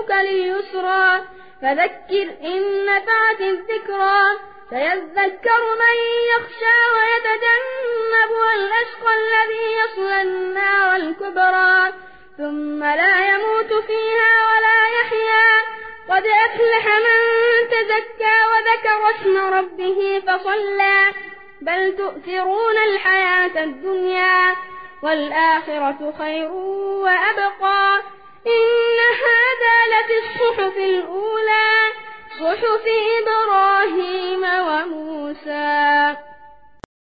ونيسرك لليسرى فذكر إن نفعت الذكرى. سيذكر من يخشى ويتجنبها الأشقى الذي يصلى النار الكبرى. ثم لا يموت فيها ولا يحيا. قد أفلح من تزكى وذكر اسم ربه فصلى. بل تؤثرون الحياة الدنيا. والآخرة خير وأبقى. صحف إبراهيم